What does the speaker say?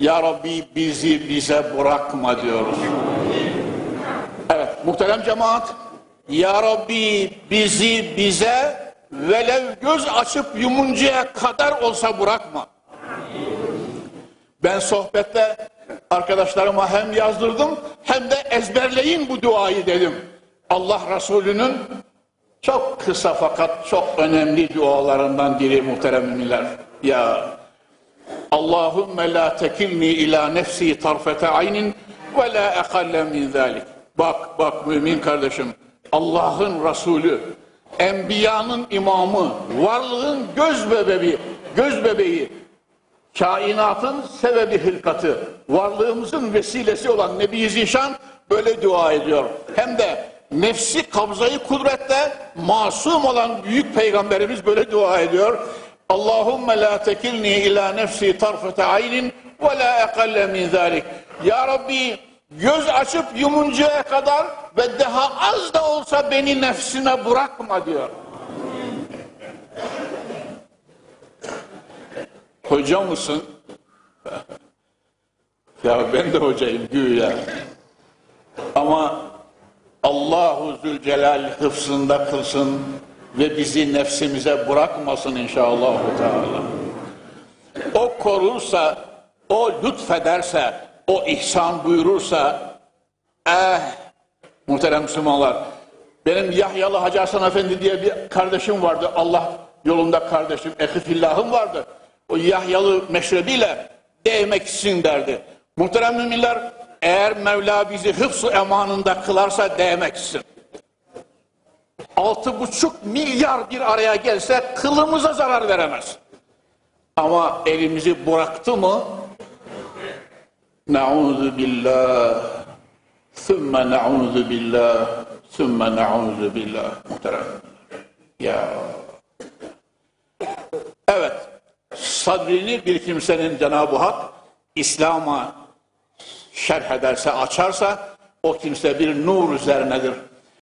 Ya Rabbi bizi bize bırakma diyoruz. Evet muhterem cemaat. Ya Rabbi bizi bize velev göz açıp yumuncaya kadar olsa bırakma. Ben sohbette arkadaşlarıma hem yazdırdım hem de ezberleyin bu duayı dedim. Allah Resulü'nün çok kısa fakat çok önemli dualarından biri muhterem müminler. Ya Allahümme la tekilni ila nefsi tarfete aynin ve la ekalle min zalik. Bak bak mümin kardeşim Allah'ın Resulü, Enbiyanın imamı, varlığın göz bebeği, göz bebeği, kainatın sebebi hırkatı, varlığımızın vesilesi olan Nebi Zişan böyle dua ediyor. Hem de nefsi kabzayı kudretle masum olan büyük peygamberimiz böyle dua ediyor. Allahümme la tekilni ila nefsi tarfete aynin ve la ekalle min zalik. Ya Rabbi göz açıp yumuncaya kadar ve daha az da olsa beni nefsine bırakma diyor. Hoca mısın? ya ben de hocayım güya. Ama Allahu Zülcelal hıfzında kılsın ve bizi nefsimize bırakmasın inşallah. Teala. O korursa, o lütfederse, o ihsan buyurursa, eh muhterem Müslümanlar, benim Yahyalı Hacı Hasan Efendi diye bir kardeşim vardı. Allah yolunda kardeşim, ehifillahım vardı. O Yahyalı meşrebiyle değmek için derdi. Muhterem müminler, eğer Mevla bizi hıfz emanında kılarsa değmek için. Altı buçuk milyar bir araya gelse kılımıza zarar veremez. Ama elimizi bıraktı mı? Nauzu billah. Sümme nauzu billah. Sümme nauzu billah. Muhterem. Ya. Evet. Sadrini bir kimsenin Cenab-ı Hak İslam'a şerh ederse, açarsa o kimse bir nur üzerinedir.